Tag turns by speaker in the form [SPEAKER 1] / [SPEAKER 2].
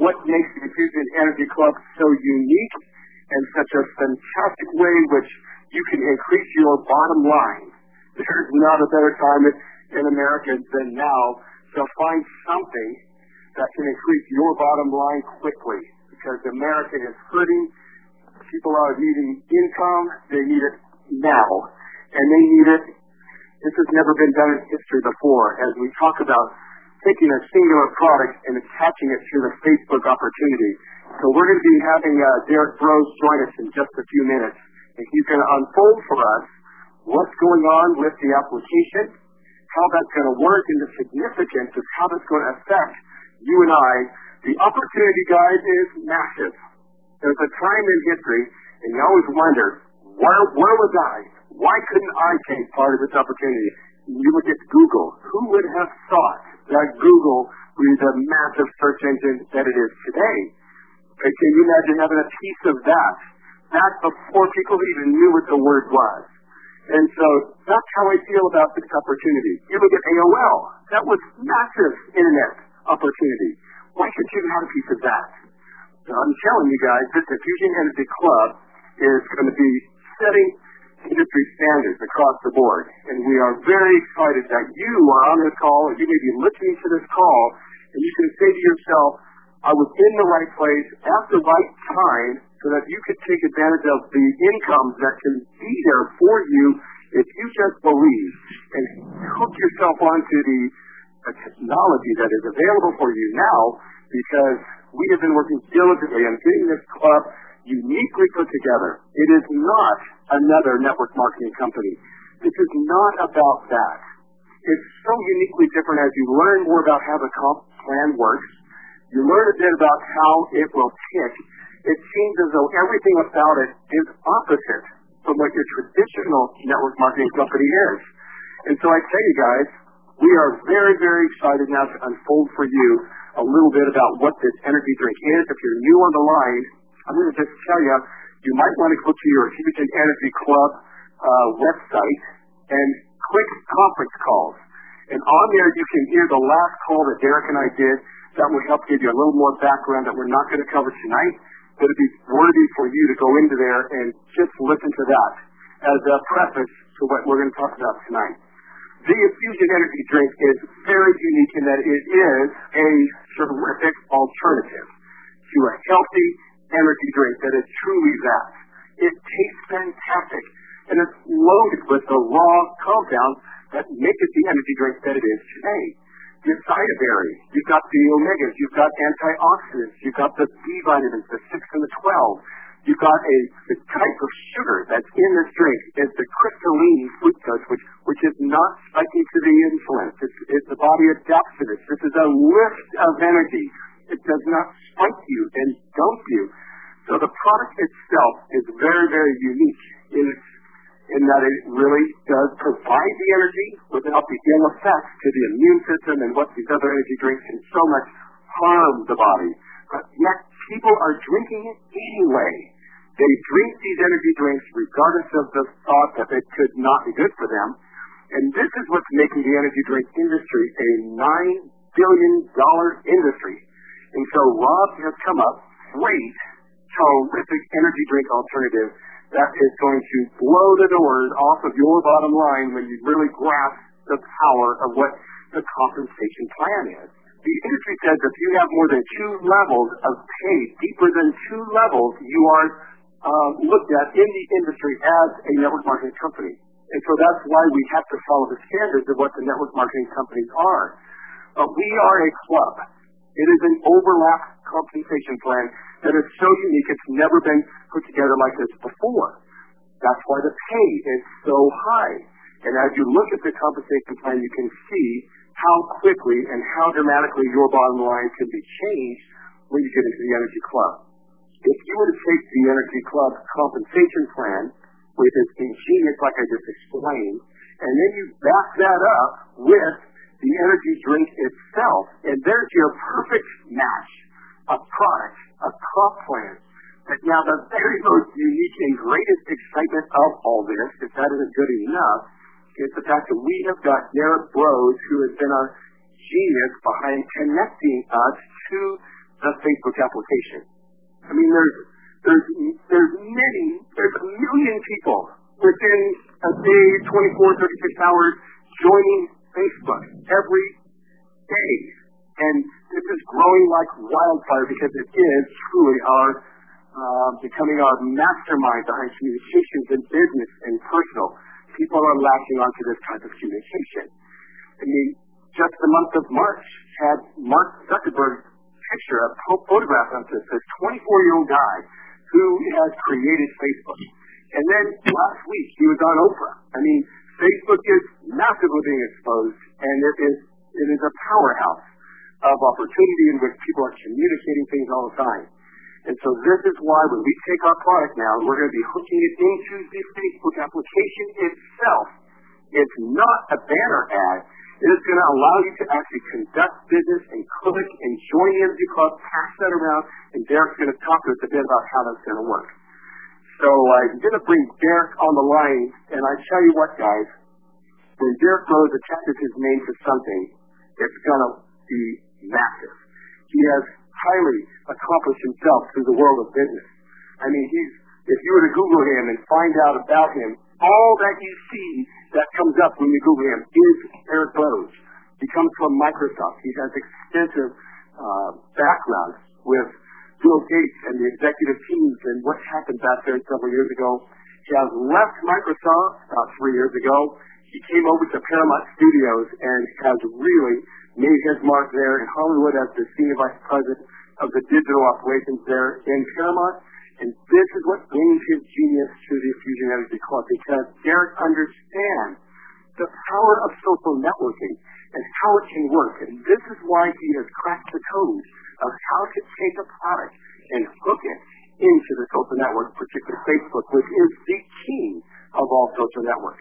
[SPEAKER 1] what makes the Efusjon Energy Club so unique and such a fantastic way which you can increase your bottom line. There's not a better time in America than now to find something that can increase your bottom line quickly because America is hurting. People are needing income. They need it now. And they need it. This has never been done in history before. As we talk about taking a singular product and attaching it to the Facebook opportunity. So we're going to be having uh, Derek Broes join us in just a few minutes. And he's going to unfold for us what's going on with the application, how that's going to work, and the significance of how that's going to affect you and I. The opportunity, guys, is massive. There's a time in history, and you always wonder, where, where was I? Why couldn't I take part of this opportunity? You look at Google. Who would have thought that Google be the massive search engine that it is today? Can you imagine having a piece of that? That before people even knew what the word was. And so that's how I feel about this opportunity. You look at AOL. That was massive internet opportunity. Why couldn't you have a piece of that? So I'm telling you guys, this Efusjon Energy Club is going to be setting standards across the board. And we are very excited that you are on this call, or you may be listening to this call, and you can say to yourself, I was in the right place at the right time so that you could take advantage of the incomes that can be there for you if you just believe and hook yourself onto the technology that is available for you now because we have been working diligently on getting this club uniquely put together. It is not another network marketing company. This is not about that. It's so uniquely different as you learn more about how the comp plan works. You learn a bit about how it will tick. It seems as though everything about it is opposite from what your traditional network marketing company is. And so I tell you guys, we are very, very excited now to unfold for you a little bit about what this energy drink is. If you're new on the line, I'm going to just tell you, you might want to go to your Efusjon Energy Club uh, website and click conference calls. And on there, you can hear the last call that Derek and I did. That will help give you a little more background that we're not going to cover tonight. But it'd be worthy for you to go into there and just listen to that as a preface to what we're going to talk about tonight. The Efusjon energy drink is very unique in that it is a terrific alternative to a healthy energy drink that is truly that. It tastes fantastic and it's loaded with the raw compounds that make it the energy drink that it is today. Your berry, you've got the omegas, you've got antioxidants, you've got the B vitamins, the 6 and the 12. You've got a the type of sugar that's in this drink is the crystalline fructose, which which is not spiking to the insulin. It's, it's the body adapts to this. This is a lift of energy. It does not spike you and dump you. So the product itself is very, very unique in in that it really does provide the energy without the ill effects to the immune system and what these other energy drinks can so much harm the body. But yet people are drinking it anyway. They drink these energy drinks regardless of the thought that it could not be good for them. And this is what's making the energy drink industry a nine billion dollar industry. And so Rob has come up, great, terrific energy drink alternative that is going to blow the doors off of your bottom line when you really grasp the power of what the compensation plan is. The industry says if you have more than two levels of pay, deeper than two levels, you are um, looked at in the industry as a network marketing company. And so that's why we have to follow the standards of what the network marketing companies are. But we are a club. It is an overlap compensation plan that is so unique. It's never been put together like this before. That's why the pay is so high. And as you look at the compensation plan, you can see how quickly and how dramatically your bottom line can be changed when you get into the Energy Club. If you were to take the Energy Club compensation plan, which is ingenious like I just explained, and then you back that up with the energy drink itself, and there's your perfect match of product, a crop plan. But now the very most unique and greatest excitement of all this, if that isn't good enough, is the fact that we have got Derek Broes, who has been a genius behind connecting us to the Facebook application. I mean, there's there's there's many, there's a million people within a day, 24, 36 hours joining Facebook every day. And this is growing like wildfire because it is truly our uh, becoming our mastermind behind communications in business and personal. People are latching onto this type of communication. I mean, just the month of March had Mark Zuckerberg's picture, a photograph of this, this 24-year-old guy who has created Facebook. And then last week he was on Oprah. I mean, Facebook is massively being exposed, and it is it is a powerhouse of opportunity in which people are communicating things all the time. And so this is why when we take our product now, we're going to be hooking it into the Facebook application itself. It's not a banner ad. It is going to allow you to actually conduct business and click and join the Club, pass that around, and Derek's going to talk to us a bit about how that's going to work. So I'm going to bring Derek on the line, and I tell you what, guys, when Derek Broes attaches his name to something, it's going to be massive. He has highly accomplished himself through the world of business. I mean, he's if you were to Google him and find out about him, all that you see that comes up when you Google him is Eric Broes. He comes from Microsoft. He has extensive uh, background with Bill Gates and the executive teams and what happened back there several years ago. He has left Microsoft about three years ago. He came over to Paramount Studios and has really made his mark there in Hollywood as the senior vice president of the digital operations there in Paramount. And this is what brings his genius to the Fusion Energy Club because Derek understands the power of social networking and how it can work. And this is why he has cracked the code of how to take a product and hook it into the social network, particularly Facebook, which is the king of all social networks.